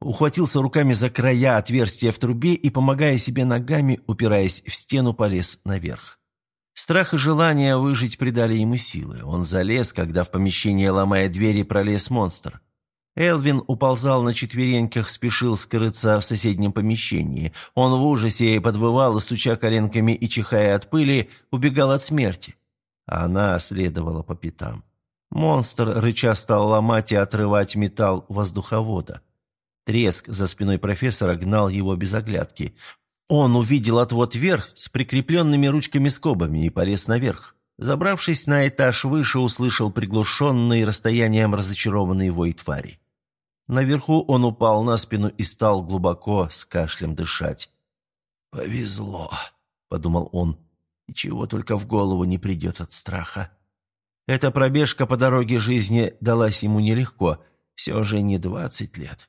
Ухватился руками за края отверстия в трубе и, помогая себе ногами, упираясь в стену, полез наверх. Страх и желание выжить придали ему силы. Он залез, когда в помещение, ломая двери, пролез монстр. Элвин уползал на четвереньках, спешил скрыться в соседнем помещении. Он в ужасе подвывал, стуча коленками и чихая от пыли, убегал от смерти. Она следовала по пятам. Монстр рыча стал ломать и отрывать металл воздуховода. Треск за спиной профессора гнал его без оглядки. Он увидел отвод вверх с прикрепленными ручками-скобами и полез наверх. Забравшись на этаж выше, услышал приглушенный расстоянием разочарованный вой твари. Наверху он упал на спину и стал глубоко с кашлем дышать. «Повезло», — подумал он, — «и чего только в голову не придет от страха». Эта пробежка по дороге жизни далась ему нелегко, все же не двадцать лет.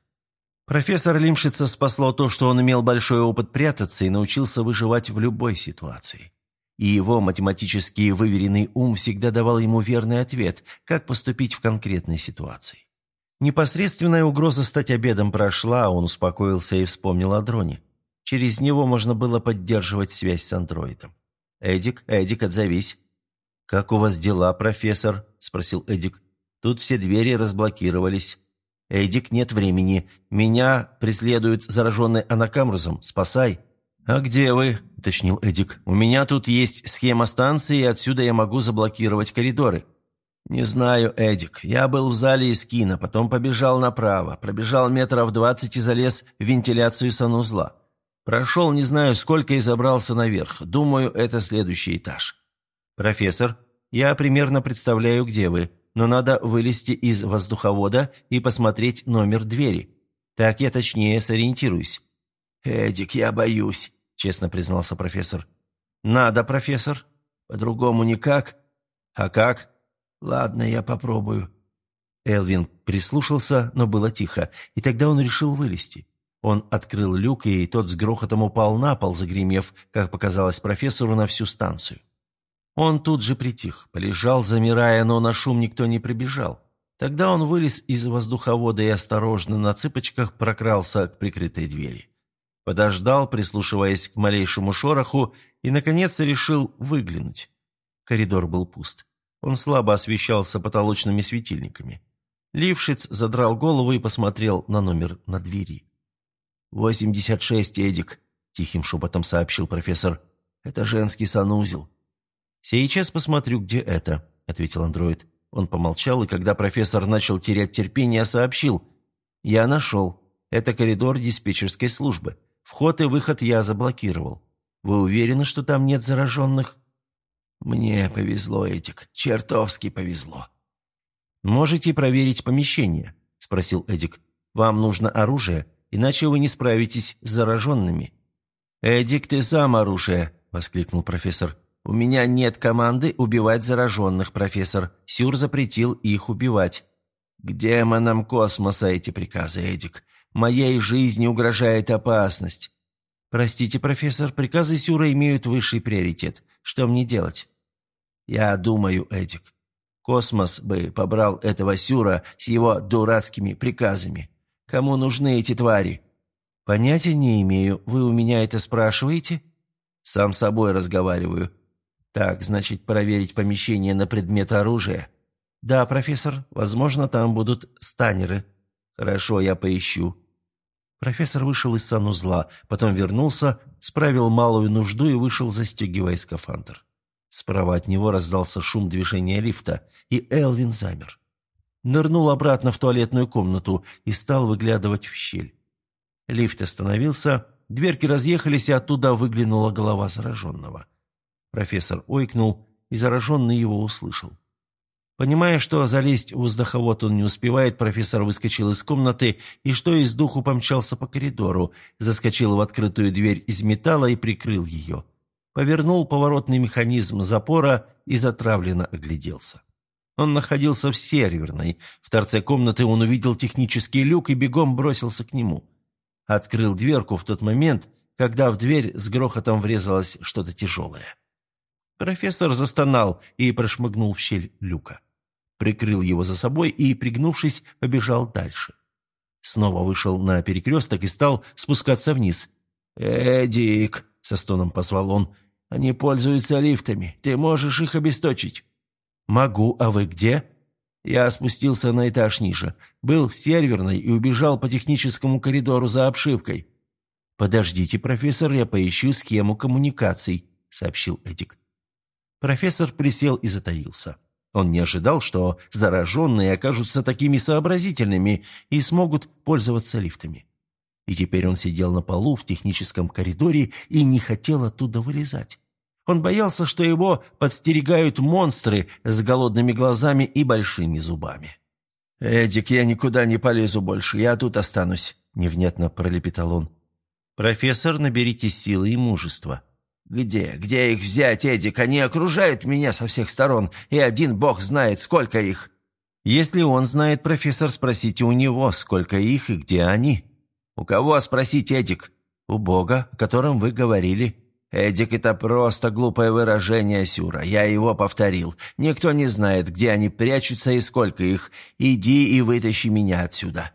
Профессор Лимшица спасло то, что он имел большой опыт прятаться и научился выживать в любой ситуации. И его математически выверенный ум всегда давал ему верный ответ, как поступить в конкретной ситуации. Непосредственная угроза стать обедом прошла, он успокоился и вспомнил о дроне. Через него можно было поддерживать связь с андроидом. «Эдик, Эдик, отзовись». «Как у вас дела, профессор?» – спросил Эдик. «Тут все двери разблокировались». «Эдик, нет времени. Меня преследует зараженный анакамрузом. Спасай». «А где вы?» – уточнил Эдик. «У меня тут есть схема станции, и отсюда я могу заблокировать коридоры». «Не знаю, Эдик. Я был в зале из кино, потом побежал направо, пробежал метров двадцать и залез в вентиляцию санузла. Прошел не знаю сколько и забрался наверх. Думаю, это следующий этаж». «Профессор, я примерно представляю, где вы, но надо вылезти из воздуховода и посмотреть номер двери. Так я точнее сориентируюсь». «Эдик, я боюсь», — честно признался профессор. «Надо, профессор. По-другому никак». «А как?» «Ладно, я попробую». Элвин прислушался, но было тихо, и тогда он решил вылезти. Он открыл люк, и тот с грохотом упал на пол, загремев, как показалось профессору, на всю станцию. Он тут же притих, полежал, замирая, но на шум никто не прибежал. Тогда он вылез из воздуховода и осторожно на цыпочках прокрался к прикрытой двери. Подождал, прислушиваясь к малейшему шороху, и, наконец, решил выглянуть. Коридор был пуст. Он слабо освещался потолочными светильниками. Лившиц задрал голову и посмотрел на номер на двери. «Восемьдесят шесть, Эдик», — тихим шепотом сообщил профессор. «Это женский санузел». «Сейчас посмотрю, где это», — ответил андроид. Он помолчал, и когда профессор начал терять терпение, сообщил. «Я нашел. Это коридор диспетчерской службы. Вход и выход я заблокировал. Вы уверены, что там нет зараженных?» «Мне повезло, Эдик, чертовски повезло». «Можете проверить помещение?» – спросил Эдик. «Вам нужно оружие, иначе вы не справитесь с зараженными». «Эдик, ты сам оружие!» – воскликнул профессор. «У меня нет команды убивать зараженных, профессор. Сюр запретил их убивать». «К демонам космоса эти приказы, Эдик. Моей жизни угрожает опасность». «Простите, профессор, приказы Сюра имеют высший приоритет. Что мне делать?» «Я думаю, Эдик, космос бы побрал этого Сюра с его дурацкими приказами. Кому нужны эти твари?» «Понятия не имею. Вы у меня это спрашиваете?» «Сам собой разговариваю. Так, значит, проверить помещение на предмет оружия?» «Да, профессор. Возможно, там будут станеры». «Хорошо, я поищу». Профессор вышел из санузла, потом вернулся, справил малую нужду и вышел, застегивая скафандр. Справа от него раздался шум движения лифта, и Элвин замер. Нырнул обратно в туалетную комнату и стал выглядывать в щель. Лифт остановился, дверки разъехались, и оттуда выглянула голова зараженного. Профессор ойкнул, и зараженный его услышал. Понимая, что залезть в воздуховод он не успевает, профессор выскочил из комнаты и, что из духу, помчался по коридору, заскочил в открытую дверь из металла и прикрыл ее повернул поворотный механизм запора и затравленно огляделся. Он находился в серверной. В торце комнаты он увидел технический люк и бегом бросился к нему. Открыл дверку в тот момент, когда в дверь с грохотом врезалось что-то тяжелое. Профессор застонал и прошмыгнул в щель люка. Прикрыл его за собой и, пригнувшись, побежал дальше. Снова вышел на перекресток и стал спускаться вниз. «Эдик!» — со стоном позвал он. Они пользуются лифтами. Ты можешь их обесточить». «Могу. А вы где?» Я спустился на этаж ниже. Был в серверной и убежал по техническому коридору за обшивкой. «Подождите, профессор, я поищу схему коммуникаций», — сообщил Эдик. Профессор присел и затаился. Он не ожидал, что зараженные окажутся такими сообразительными и смогут пользоваться лифтами. И теперь он сидел на полу в техническом коридоре и не хотел оттуда вылезать. Он боялся, что его подстерегают монстры с голодными глазами и большими зубами. «Эдик, я никуда не полезу больше, я тут останусь», — невнятно пролепетал он. «Профессор, наберите силы и мужества». «Где? Где их взять, Эдик? Они окружают меня со всех сторон, и один бог знает, сколько их». «Если он знает, профессор, спросите у него, сколько их и где они». «У кого спросить, Эдик?» «У Бога, о котором вы говорили». «Эдик, это просто глупое выражение, Сюра. Я его повторил. Никто не знает, где они прячутся и сколько их. Иди и вытащи меня отсюда».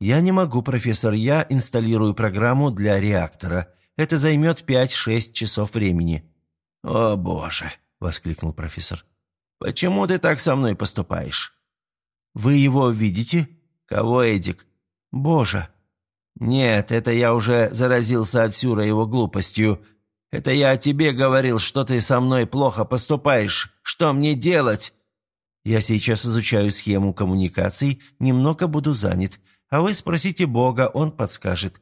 «Я не могу, профессор. Я инсталлирую программу для реактора. Это займет пять-шесть часов времени». «О, Боже!» — воскликнул профессор. «Почему ты так со мной поступаешь?» «Вы его видите?» «Кого, Эдик?» «Боже!» «Нет, это я уже заразился от Сюра его глупостью. Это я о тебе говорил, что ты со мной плохо поступаешь. Что мне делать?» «Я сейчас изучаю схему коммуникаций, немного буду занят. А вы спросите Бога, он подскажет».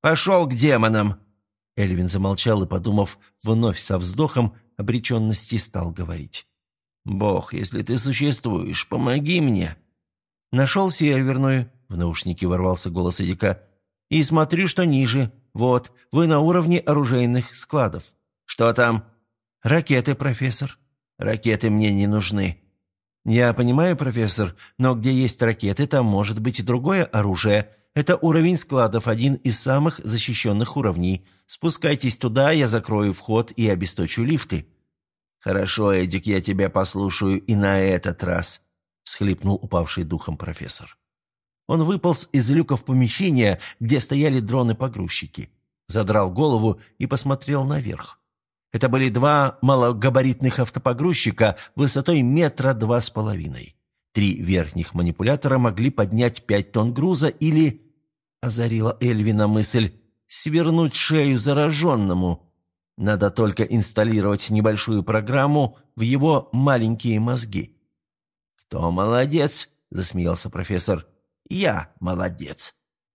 «Пошел к демонам!» Эльвин замолчал и, подумав вновь со вздохом, обреченности стал говорить. «Бог, если ты существуешь, помоги мне!» «Нашел серверную», — в наушнике ворвался голос Эдика. «И смотрю, что ниже. Вот, вы на уровне оружейных складов». «Что там?» «Ракеты, профессор». «Ракеты мне не нужны». «Я понимаю, профессор, но где есть ракеты, там может быть и другое оружие. Это уровень складов, один из самых защищенных уровней. Спускайтесь туда, я закрою вход и обесточу лифты». «Хорошо, Эдик, я тебя послушаю и на этот раз», — всхлипнул упавший духом профессор. Он выполз из люка в помещение, где стояли дроны-погрузчики, задрал голову и посмотрел наверх. Это были два малогабаритных автопогрузчика высотой метра два с половиной. Три верхних манипулятора могли поднять пять тонн груза или, озарила Эльвина мысль, свернуть шею зараженному. Надо только инсталлировать небольшую программу в его маленькие мозги. «Кто молодец?» – засмеялся профессор. «Я молодец».